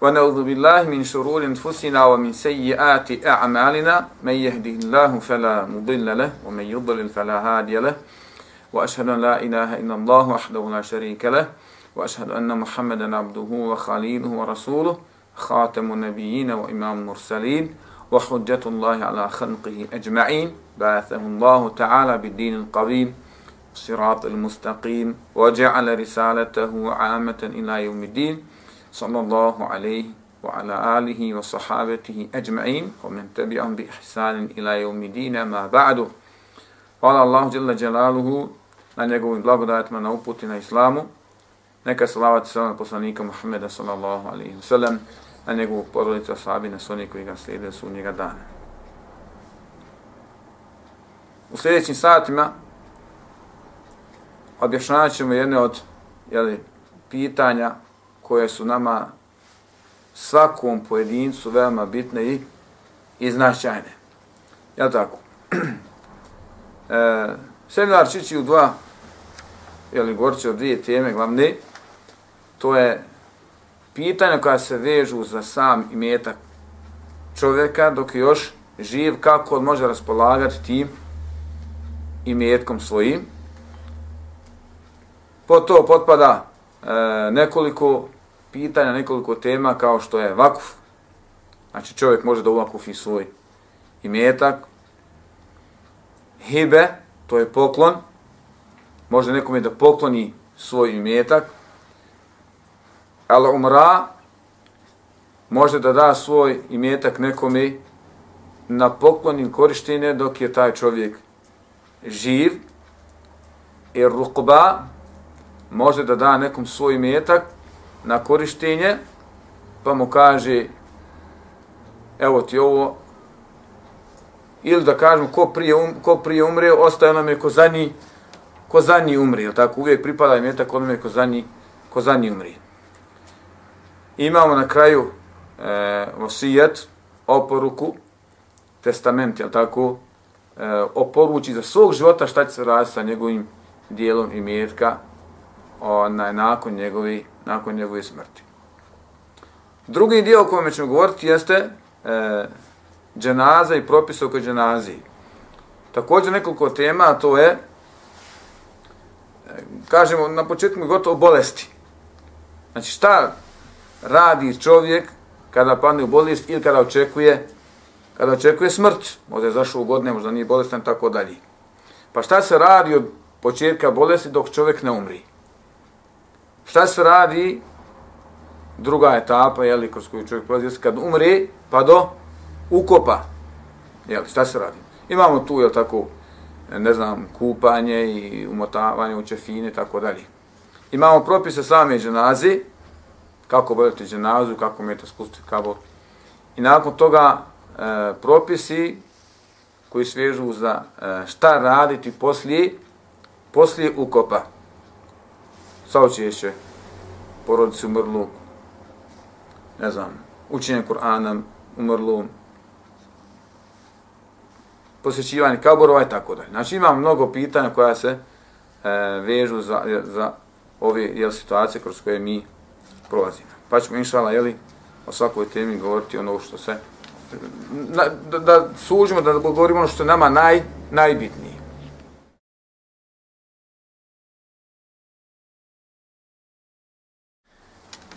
ونعوذ بالله من شرور أنفسنا ومن سيئات أعمالنا. من يهده الله فلا مضل له ومن يضلل فلا هادي له. وأشهد أن لا إله إلا الله وحده لا شريك له. وأشهد أن محمدا عبده وخليله ورسوله خاتم النبيين وإمام المرسلين وحجة الله على خلقه أجمعين. بعثه الله تعالى بالدين القويم الصراط المستقيم وجعل رسالته عامة إلى يوم الدين. صلى الله عليه وعلى آله وصحابته أجمعين ومن تبعهم بإحسان إلى يوم دين ما بعد قال الله جل جلاله na njegovim blagodatima na uputi na islamu. Neka salavat i salam poslanika Muhammeda sallallahu alaihi wa sallam na njegovu porodicu asabi na sunni koji ga slijede su njega dana. U sljedećim satima objašnjavat ćemo jedne od jeli, pitanja koje su nama svakom pojedincu veoma bitne i, i značajne. Ja tako? e, seminar čići u dva, ili gorće od dvije teme glavne, to je pitanja koja se vežu za sam imetak čovjeka dok je još živ, kako on može raspolagati tim imetkom svojim. Po to potpada e, nekoliko pitanja, nekoliko tema kao što je vakuf. Znači čovjek može da uvakufi svoj imetak. Hibe, to je poklon. Može nekome da pokloni svoj imetak. Al umra, može da da svoj imetak nekome na poklonim korištenje dok je taj čovjek živ. I rukba, može da da nekom svoj imetak na korištenje, pa mu kaže, evo ti ovo, ili da kažem, ko prije, um, ko prije umre, ostaje onome ko zadnji, ko zadnji umri, tako? Uvijek pripada im je tako onome ko zadnji, ko zadnji umri. Imamo na kraju eh, e, osijet, oporuku, testament, jel tako, e, oporuči za svog života šta će se raditi sa njegovim dijelom i mjetka, onaj, nakon njegovi, nakon njegove smrti. Drugi dio o kojem ćemo govoriti jeste e, dženaza i propis oko dženaziji. Također nekoliko tema, a to je, e, kažemo na početku gotovo bolesti. Znači šta radi čovjek kada padne u bolest ili kada očekuje kada očekuje smrt, možda je zašao u godine, možda nije bolestan, tako dalje. Pa šta se radi od početka bolesti dok čovjek ne umri? Šta se radi druga etapa, jeli, kroz koju čovjek prolazi, kad umre, pa do ukopa. Jeli, šta se radi? Imamo tu, jel tako, ne znam, kupanje i umotavanje u čefine, tako dalje. Imamo propise same dženazi, kako boljete dženazu, kako mjete spustiti kabot. I nakon toga e, propisi koji svežu za e, šta raditi poslije, poslije ukopa saučešće porodici umrlu, ne znam, učenje Kur'ana umrlu, posjećivanje kaborova i tako dalje. Znači imam mnogo pitanja koja se e, vežu za, za ove jel, situacije kroz koje mi prolazimo. Pa ćemo inšala, jeli, o svakoj temi govoriti ono što se, na, da, da sužimo, da govorimo ono što je nama naj, najbitnije.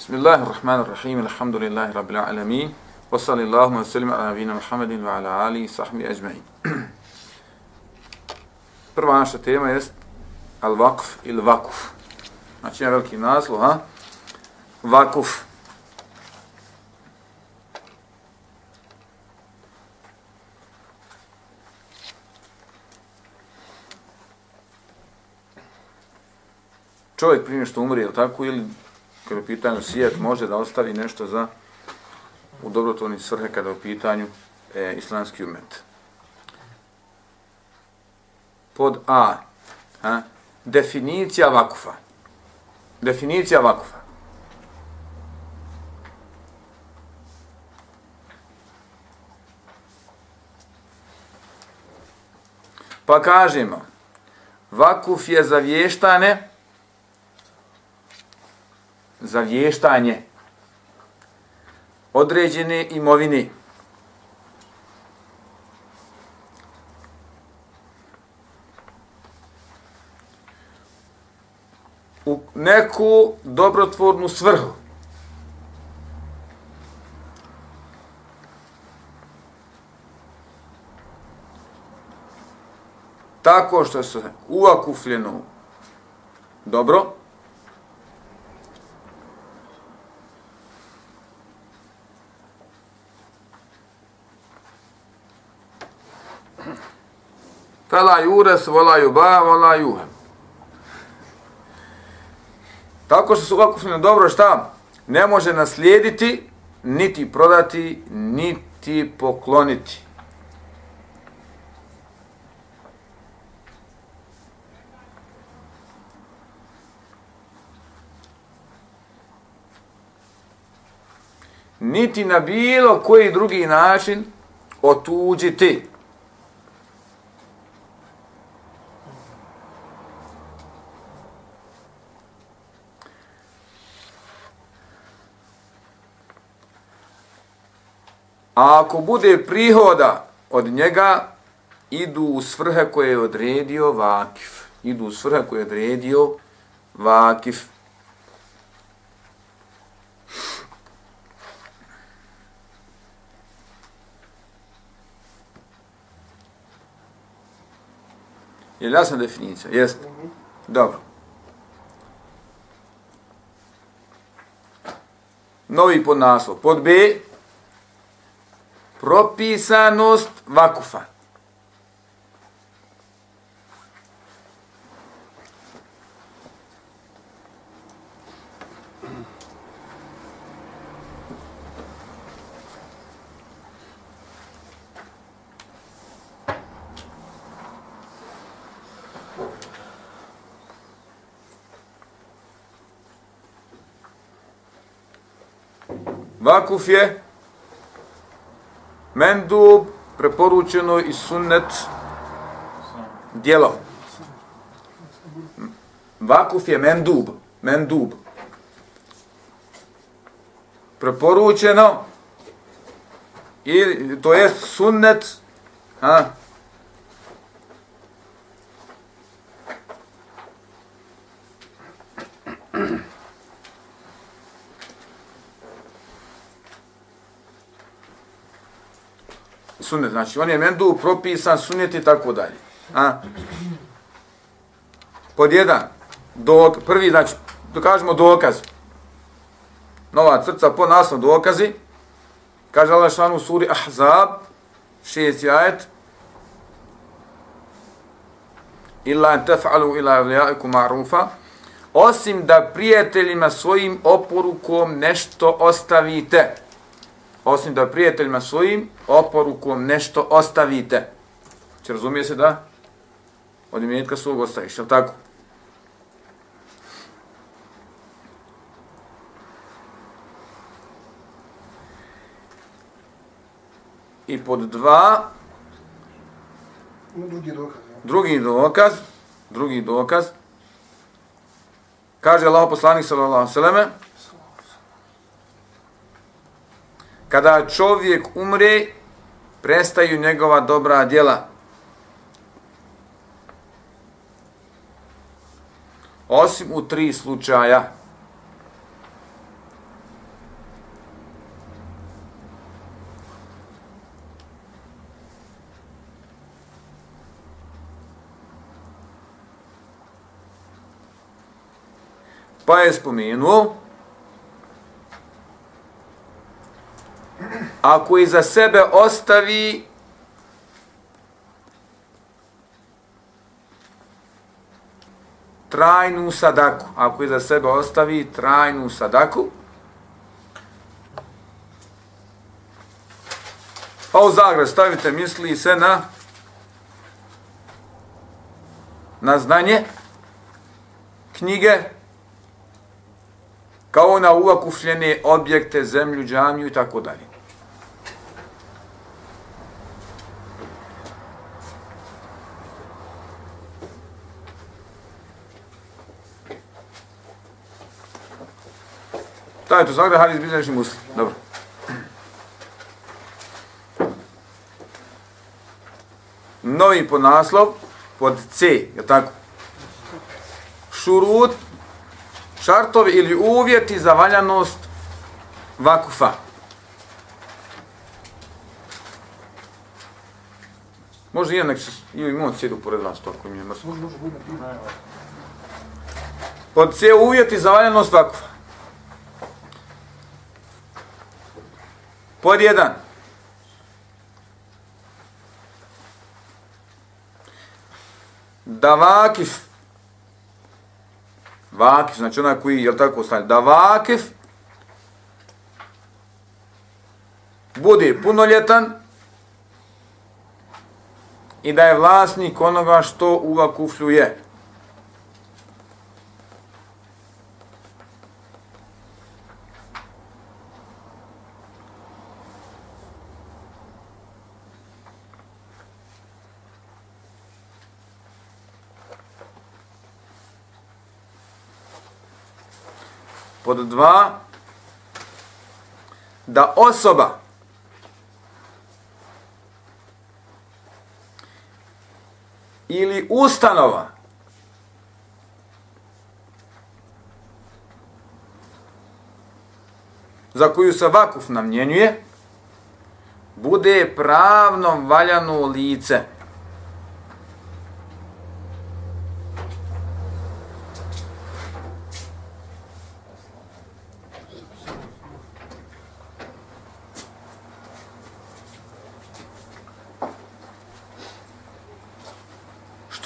بسم الله الرحمن الرحيم الحمد لله رب العالمين وصلى الله وسلم على نبينا محمد وعلى آله وصحبه أجمعين Prva naša tema jest al-vakf ili vakuf. Znači, jedan veliki naslov, ha? Vakuf. Čovjek prije što umri, je tako, ili kada je u pitanju sijet, može da ostavi nešto za u dobrotvorni svrhe kada je u pitanju e, islamski umet. pod A. Ha? Definicija vakufa. Definicija vakufa. Pa kažemo, vakuf je za vještane, za vještanje određene imovine. u neku dobrotvornu svrhu. tako što se uakufljeno dobro, Fela jures, vola juba, vola juhem. Tako što su uakufljeno dobro, šta? Ne može naslijediti, niti prodati, niti pokloniti. niti na bilo koji drugi način otuđiti. A ako bude prihoda od njega, idu u svrhe koje je odredio vakif. Idu u svrhe koje je odredio vakif. Je li jasna definicija? Jeste. Dobro. Novi podnaslov. Pod B. Propisanost vakufa. Vakuf je mendub preporučeno i sunnet djelo. Vakuf je mendub, mendub. Preporučeno i to je sunnet ha, sunnet. Znači, on je mendu propisan sunnet i tako dalje. A? Pod jedan, dok, prvi, znači, dokažemo dokaz. Nova crca po naslov dokazi. Kaže Allah šanu u suri Ahzab, šest jajet. Illa en tef'alu ila avlijaiku ma'rufa. Osim da prijateljima svojim oporukom nešto ostavite osim da prijateljima svojim oporukom nešto ostavite. Če razumije se da? Od imetka svog ostaviš, je tako? I pod dva, drugi dokaz, drugi dokaz, drugi dokaz, kaže Allah poslanik sallallahu alejhi ve selleme, kada čovjek umre, prestaju njegova dobra djela. Osim u tri slučaja. Pa je spomenuo ako iza sebe ostavi trajnu sadaku, ako iza sebe ostavi trajnu sadaku, pa u zagrad stavite misli se na na znanje knjige, kao na uvakufljene objekte, zemlju, džamiju i tako dalje. Šta je to zagrada hadis bilježi muslim? Dobro. Novi ponaslov pod C, je tako? Šurut, šartovi ili uvjeti za valjanost vakufa. Može i nek se i imamo sjedu pored vas, to ako mi je mrsko. Pod C uvjeti za valjanost vakufa. Pod jedan. Da vakif, vakif, znači onaj koji, je tako ostane, da vakif bude punoljetan i da je vlasnik onoga što u Pod dva, da osoba ili ustanova za koju se vakuf namjenjuje, bude pravno valjano lice.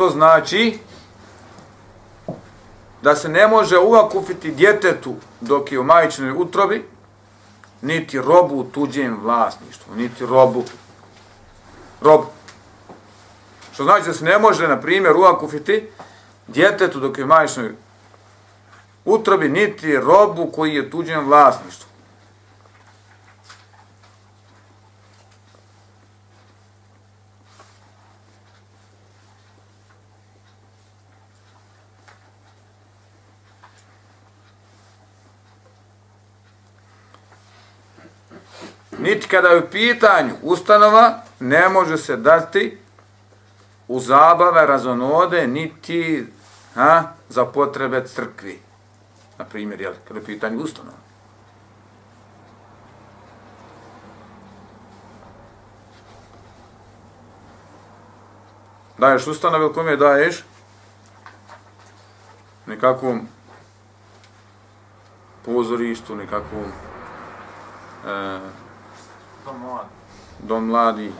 Znači da se ne može uvakufiti djetetu dok je u majčinoj utrobi, niti robu u tuđem vlasništvu, niti robu. Robu. Što znači da se ne može, na primjer, uvakufiti djetetu dok je u majčinoj utrobi, niti robu koji je tuđem vlasništvu. Niti kada je u pitanju ustanova, ne može se dati u zabave, razonode, niti ha, za potrebe crkvi. Na primjer, jel, kada je u pitanju ustanova. Daješ ustanove, u kome daješ? Nekakvom pozorištu, nekakvom e, Dom mladi. Dom mladi.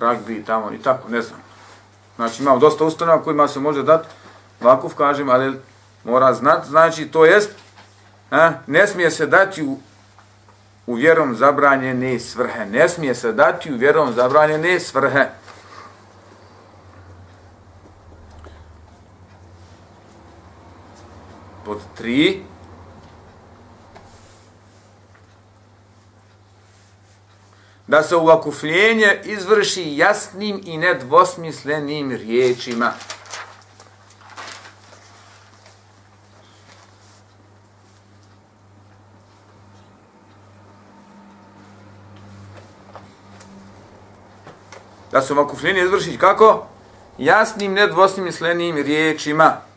Ragbi tamo i tako, ne znam. Znači imamo dosta ustanova kojima se može dati vakuf, kažem, ali mora znati, znači to jest, a, ne smije se dati u, u vjerom zabranjene svrhe. Ne smije se dati u vjerom zabranjene svrhe. Pod 3. Da se uvakufljenje izvrši jasnim i nedvosmislenim riječima. Da se uvakufljenje izvrši kako? Jasnim, nedvosmislenim riječima.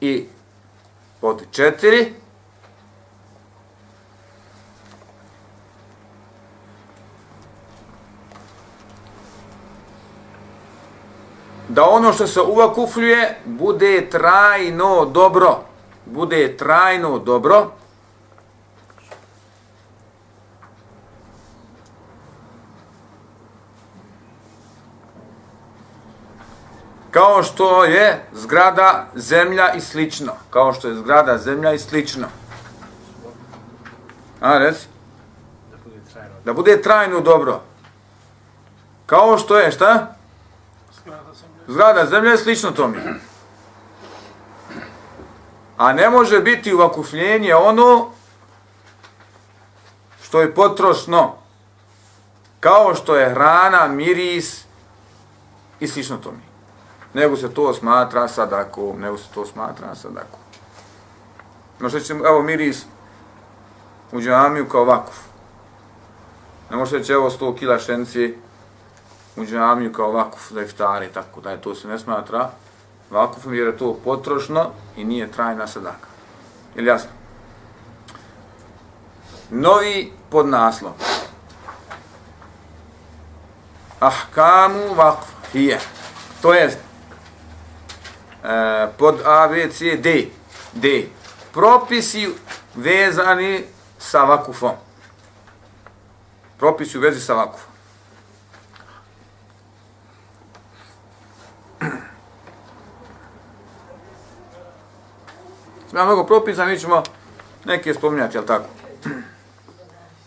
i pod četiri. Da ono što se uvakufljuje bude trajno dobro. Bude trajno dobro. Kao što je zgrada, zemlja i slično. Kao što je zgrada, zemlja i slično. A, reci? Da bude trajno. Da bude trajno dobro. Kao što je, šta? Zgrada zemlja je slično tome. A ne može biti uvakufljenje ono što je potrošno. Kao što je hrana, miris i slično tome. Nego se to smatra sadakom, nego se to smatra sadakom. No što ćemo, evo miris u džamiju kao vakuf. Ne može reći, evo 100 kila šenci u džamiju kao vakuf za iftari i tako da je to se ne smatra vakufom jer je to potrošno i nije trajna sadaka. Je li jasno? Novi podnaslov. Ahkamu vakf hije. To jest pod A, B, C, D. D. Propisi vezani sa vakufom. Propisi u vezi sa vakufom. Ima mnogo propisa, mi ćemo neke spominjati, jel tako?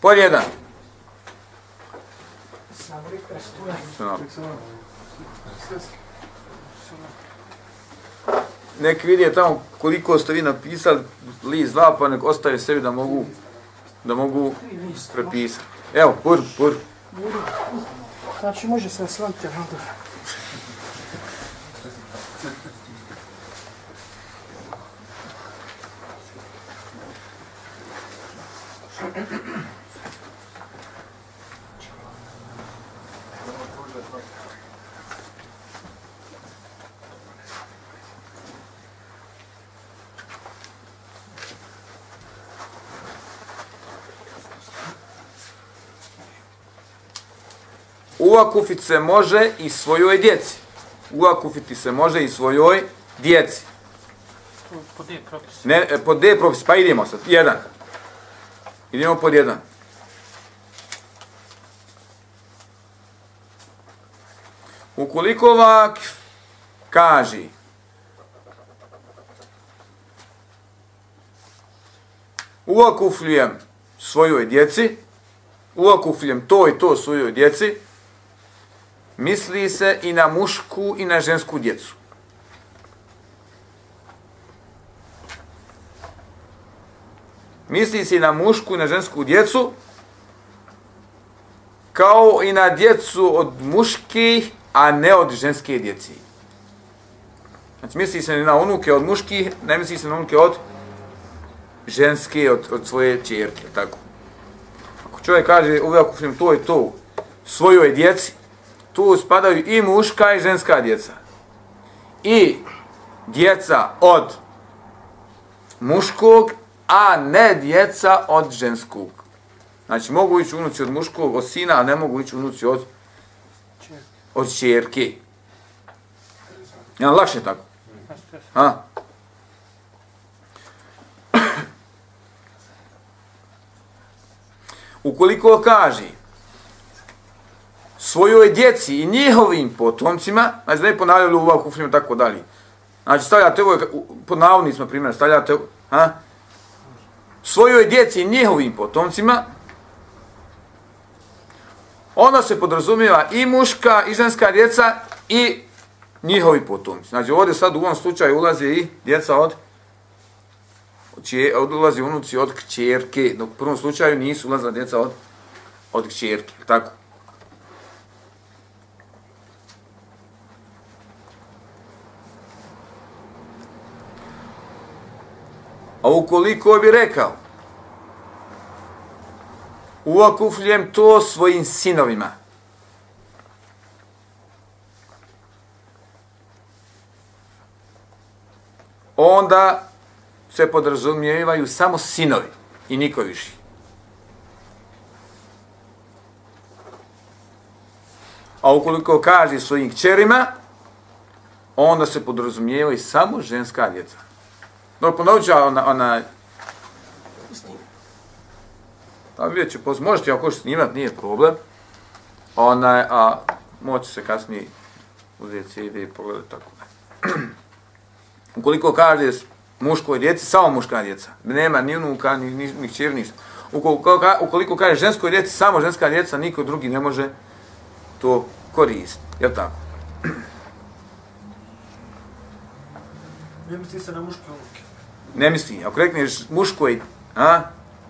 Pod jedan. Samo. Nek vidje tamo koliko ste vi napisali, list dva, pa nek ostave sebi da mogu da mogu prepisati. Evo, pur, pur. Znači, može se osvojiti, ali dobro. Uakufit se može i svojoj djeci. Uakufiti se može i svojoj djeci. pod D propis. Ne, e, pod D propis, pa idemo sad. Jedan. Idemo pod jedan. Ukoliko vakf kaži uakufljujem svojoj djeci, uakufljujem to i to svojoj djeci, misli se i na mušku i na žensku djecu. Misli se i na mušku i na žensku djecu, kao i na djecu od muških, a ne od ženske djeci. Znači, misli se na unuke od muških, ne misli se na unuke od ženske, od, od svoje čerke, tako. Ako čovjek kaže, uvijek kufrim to i to, svojoj djeci, tu spadaju i muška i ženska djeca. I djeca od muškog, a ne djeca od ženskog. Znači, mogu ići unuci od muškog, od sina, a ne mogu ići unuci od od čerke. Ja, lakše tako. Ha? Ukoliko kaže svojoj djeci i njihovim potomcima, znači da ne ponavljali u ovakvu tako dalje. Znači stavljate ovo, pod navodnicima primjer, stavljate ha? svojoj djeci i njihovim potomcima, ona se podrazumijeva i muška i ženska djeca i njihovi potomci. Znači ovdje sad u ovom slučaju ulazi i djeca od Čije, ulazi unuci od kćerke, dok u prvom slučaju nisu ulazila djeca od, od kćerke, tako. A ukoliko bi rekao, uakufljem to svojim sinovima, onda se podrazumijevaju samo sinovi i niko više. A ukoliko kaže svojim kćerima, onda se podrazumijevaju samo ženska djeca. No, ponovit ću ona, ona Pa vidjet ću, možete ako što snimat, nije problem. Ona, a moći se kasnije uzeti CD i pogledati tako. Ukoliko kaže muškoj djeci, samo muška djeca, nema ni unuka, ni, ni, ni čir, ništa. Ukoliko, ka- ukoliko kaže ženskoj djeci, samo ženska djeca, niko drugi ne može to koristiti. Jel tako? Ne misli se na muške unuke. Ne misli, ako rekneš muškoj, a,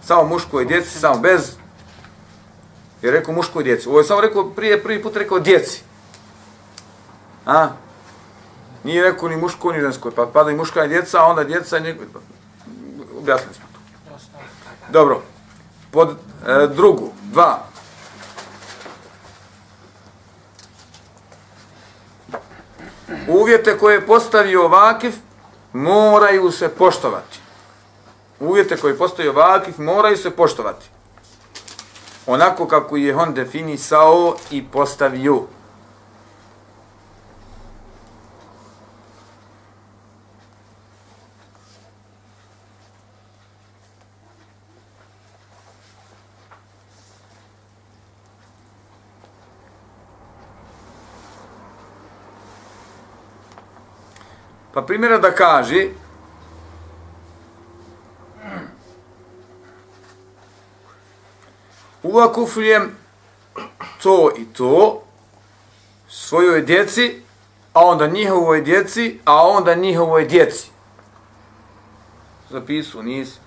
samo muškoj djeci, samo bez, je rekao muškoj djeci. Ovo je samo rekao, prije prvi put rekao djeci. A? Nije rekao ni muško, ni žensko. Pa pada i muška i djeca, a onda djeca i njegov... Objasnili smo to. Dobro. Pod e, drugu, dva. Uvjete koje je postavio Vakif moraju se poštovati. Uvjete koje postoje postavio Vakif moraju se poštovati. Onako kako je on definisao i postavio. Pa primjera da kaže uvakufljujem to i to svojoj djeci, a onda njihovoj djeci, a onda njihovoj djeci. Zapisu, nisi.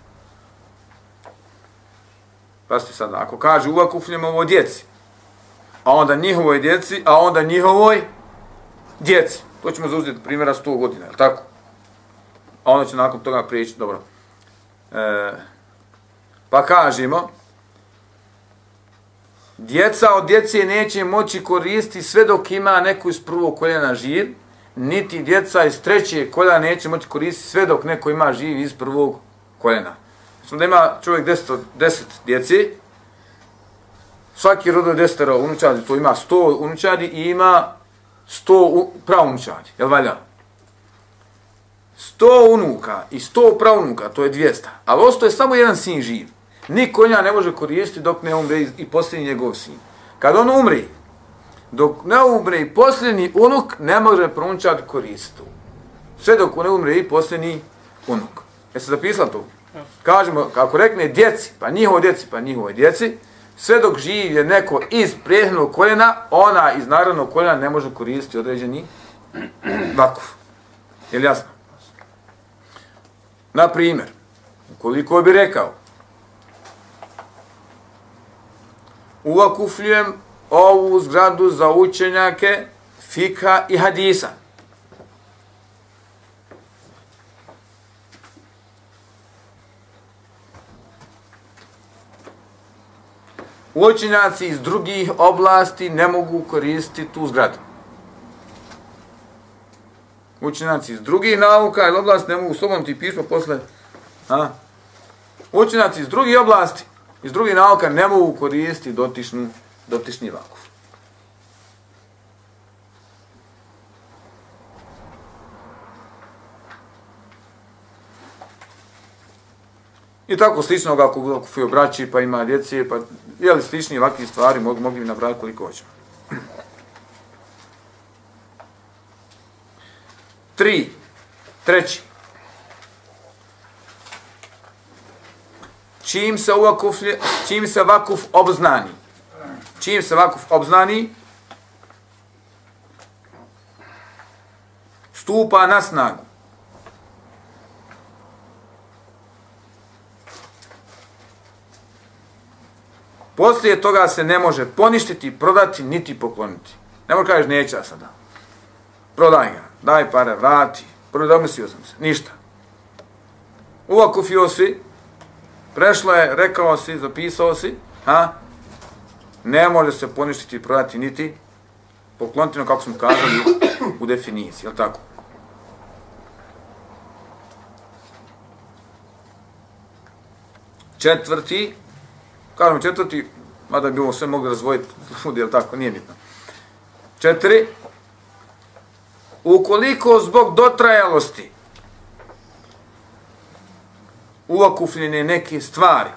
Pasti sad, ako kaže uvakufljujem ovo djeci, a onda njihovoj djeci, a onda njihovoj djeci. To ćemo zauzeti primjera 100 godina, je tako? A onda će nakon toga prijeći, dobro. E, pa kažemo, djeca od djece neće moći koristiti sve dok ima neku iz prvog koljena živ, niti djeca iz trećeg koljena neće moći koristiti sve dok neko ima živ iz prvog koljena. Znači da ima čovjek 10, 10 djeci, svaki rodo je desetero unučadi, to ima 100 unučadi i ima 100 pravunučadi, jel valja? 100 unuka i 100 pravunuka, to je 200. Ali osto je samo jedan sin živ. Niko nja ne može koristiti dok ne umre i- posljednji njegov sin. Kad on umri, dok ne umre i posljednji unuk, ne može pravunučad koristiti. Sve dok ne umre i posljednji unuk. Jeste zapisali to? Kažemo, kako rekne djeci, pa njihovo djeci, pa njihovoj djeci, sve dok živ je neko iz prijehodnog koljena, ona iz narodnog koljena ne može koristiti određeni vakuf. Je li jasno? Na primjer, koliko bi rekao, uvakufljujem ovu zgradu za učenjake fika i hadisa. Učenjaci iz drugih oblasti ne mogu koristiti tu zgradu. Učenjaci iz drugih nauka ili oblasti ne mogu slobodno ti pišma posle. A? Učenjaci iz drugih oblasti, iz drugih nauka ne mogu koristiti dotičnu, dotični vakuf. I tako slično ako ako fio braći, pa ima djece, pa jeli slični ovakvi stvari, mogu, mogli bi nabrati koliko hoćemo. Tri. Treći. Čim se vakuf, čim se vakuf obznani, čim se vakuf obznani, stupa na snagu. Poslije toga se ne može poništiti, prodati, niti pokloniti. Ne može kažeš neće ja sada. Prodaj ga, daj pare, vrati, prodomislio sam se, ništa. Uvakufio si, prešlo je, rekao si, zapisao si, ha? ne može se poništiti, prodati, niti pokloniti, no kako smo kazali u definiciji, je tako? Četvrti, kažemo četvrti, mada bi ovo sve mogli razvojiti ljudi, jel tako, nije bitno. Četiri, ukoliko zbog dotrajalosti uokufljene neke stvari,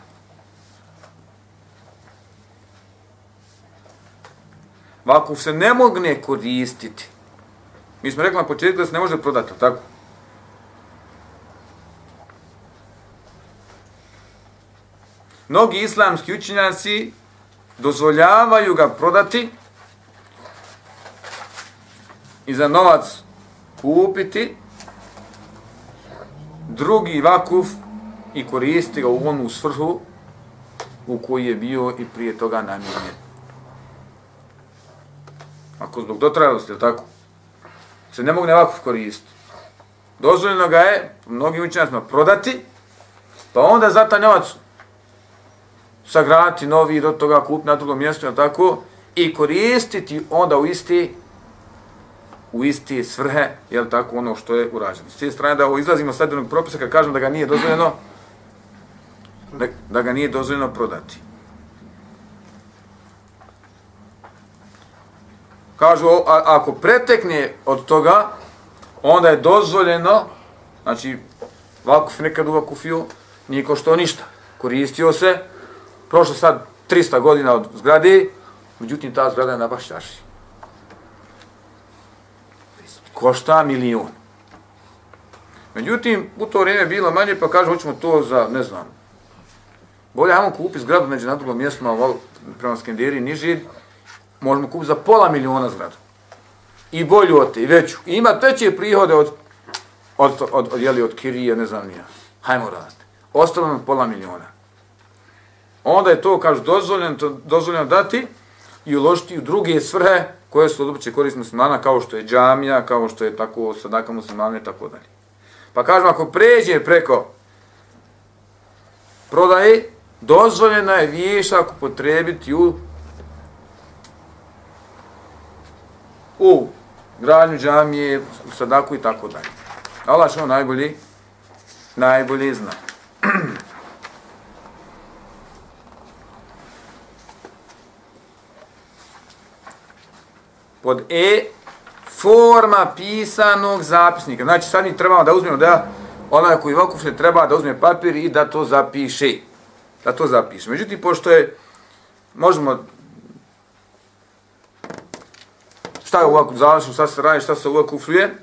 vakuf se ne mogne koristiti. Mi smo rekli na početku da se ne može prodati, tako? mnogi islamski učinjaci dozvoljavaju ga prodati i za novac kupiti drugi vakuf i koristi ga u onu svrhu u koji je bio i prije toga namjenjen. Ako zbog dotrajalosti, ili tako? Se ne mogne vakuf koristiti. Dozvoljeno ga je, mnogi učenjacima, prodati, pa onda za taj novac sagraditi novi i do toga kup na drugom mjestu, je tako? I koristiti onda u isti u isti svrhe, je tako, ono što je urađeno. S te strane da ovo izlazimo sad jednog propisa kad kažem da ga nije dozvoljeno, da, da ga nije dozvoljeno prodati. Kažu, a, ako pretekne od toga, onda je dozvoljeno, znači, vakuf nekad u nije ko što ništa. Koristio se, prošlo sad 300 godina od zgrade, međutim ta zgrada je na Bašćaši. Košta milion. Međutim, u to vrijeme bilo manje, pa kaže, hoćemo to za, ne znam, bolje ajmo kupi zgradu među na drugom mjestu, prema Skenderi, niži, možemo kupiti za pola miliona zgradu i bolju od te, i veću. I ima veće prihode od, od, od, od, od, jeli, od kirije, ne znam nija. Hajmo raditi. Ostalo nam pola miliona. Onda je to, kažu, dozvoljeno, to, dozvoljeno dati i uložiti u druge svrhe koje su od opće korisne muslimana, kao što je džamija, kao što je tako sadaka muslimana i tako dalje. Pa kažem, ako pređe preko prodaje, dozvoljena je vješak upotrebiti u u gradnju džamije, u sadaku i tako dalje. Allah što ono najbolji, najbolji zna. Pod E, forma pisanog zapisnika. Znači, sad mi trebamo da uzmemo da onaj koji vakuf se treba da uzme papir i da to zapiše. Da to zapiše. Međutim, pošto je, možemo šta je ovako završeno, šta se radi, šta se ovako ufluje.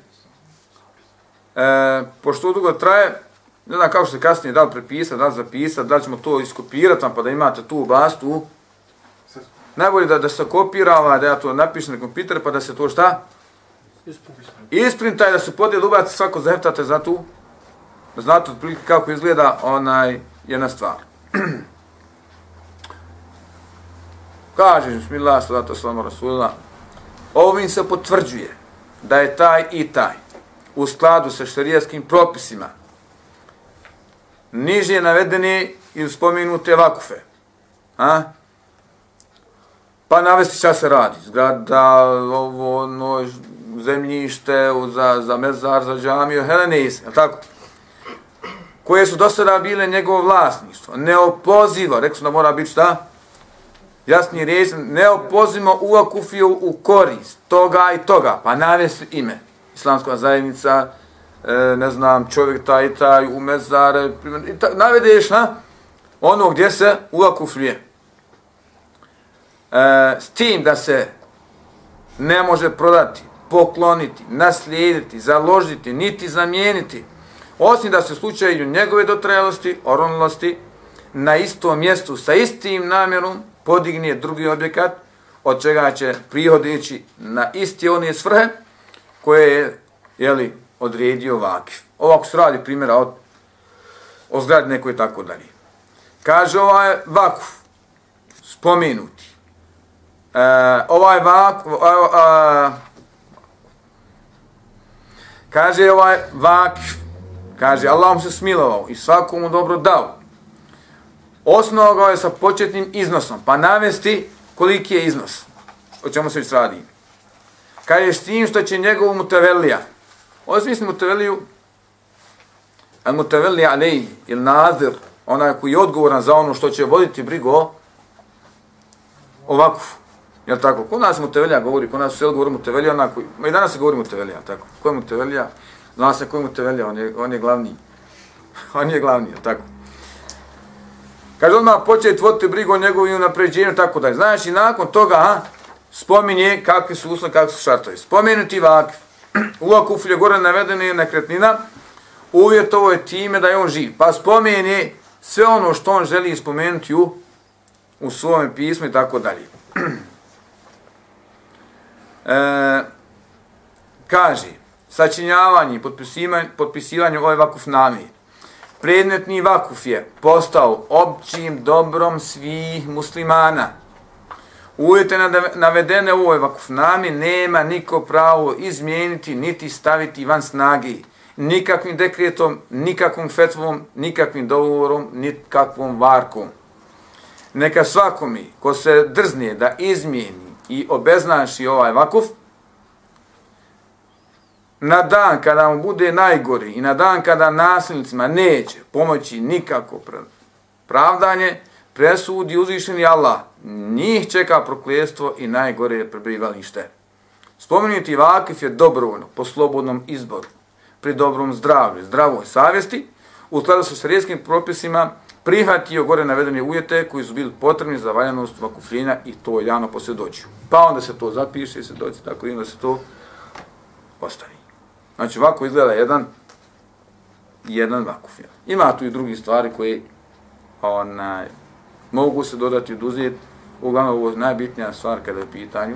E, pošto dugo traje, ne znam kako se kasnije da li prepisati, da li zapisati, da li ćemo to iskopirati pa da imate tu bastu. Najbolje da, da se kopira, ovaj, da ja to napišem na kompjuter, pa da se to šta? Isprintaj, da se podijel ubaci svako zaheftate za tu, da znate otprilike kako izgleda onaj jedna stvar. Kaže, bismillah, salatu, salamu, rasulillah, Ovim se potvrđuje da je taj i taj u skladu sa šarijaskim propisima niže navedeni i spomenute vakufe. A? Pa navesti šta se radi. Zgrada, ovo, ono, zemljište, za, za mezar, za džamiju, Helenis, je tako? Koje su do sada bile njegovo vlasništvo. Neopozivo, rekao da mora biti šta? jasni reč, ne opozimo u u korist toga i toga, pa navesti ime. Islamska zajednica, e, ne znam, čovjek taj i taj, u mezare, i ta, navedeš na ono gdje se u E, s tim da se ne može prodati, pokloniti, naslijediti, založiti, niti zamijeniti, osim da se u slučaju njegove dotrajalosti, oronlosti, na istom mjestu sa istim namjerom, podigne drugi objekat, od čega će prihod ići na isti one svrhe koje je jeli, odredio vakif. Ovako se radi primjera od, o zgradi nekoj tako dalje. Kaže ovaj vakuf, spomenuti. E, ovaj vak, vakuf, uh, eh, kaže ovaj vak, kaže Allah mu se smilovao i svakomu dobro dao osnovao ga je sa početnim iznosom, pa navesti koliki je iznos, o čemu se već radi. Kaže s tim što će njegov mutavelija, osmisli mutaveliju, al mutavelija alej, ili nazir, onaj koji je odgovoran za ono što će voditi brigo ovakvu. Jel tako? Ko nas mutevelija govori, kod nas sve govori mutevelija, onako, koji, ma i danas se govori mutevelija, tako? Ko je mutevelija? Zna se ko je mutevelija, on je, on je glavni. on je glavni, jel tako? Kaže odmah početi voditi brigu o njegovim napređenju, tako da Znaš, Znači, nakon toga, a, spominje kakvi su uslovi, kakvi su šartovi. Spomenuti vakif. U akuflje gore navedene nekretnina, uvjetovo je time da je on živ. Pa spomeni sve ono što on želi spomenuti u, u svom pismu i tako dalje. E, kaže, sačinjavanje, i potpisivanje ove vakufname, predmetni vakuf je postao općim dobrom svih muslimana. Uvjete navedene u ovoj vakufnami nema niko pravo izmijeniti niti staviti van snagi nikakvim dekretom, nikakvom fetvom, nikakvim dogovorom, nikakvom varkom. Neka svakomi ko se drzne da izmijeni i obeznaši ovaj vakuf, na dan kada mu bude najgori i na dan kada nasilnicima neće pomoći nikako pravdanje, presudi uzvišeni Allah, njih čeka prokljestvo i najgore prebivalište. Spomenuti vakif je dobrovoljno, po slobodnom izboru, pri dobrom zdravlju, zdravoj savjesti, u skladu sa šarijskim propisima, prihvatio gore navedene ujete koji su bili potrebni za valjanost vakufljenja i to javno posvjedoću. Pa onda se to zapiše i se doći tako i onda se to ostavi. Znači ovako izgleda jedan jedan vakuf. Ima tu i drugi stvari koje onaj, mogu se dodati i oduzeti. Uglavnom ovo je najbitnija stvar kada je u pitanju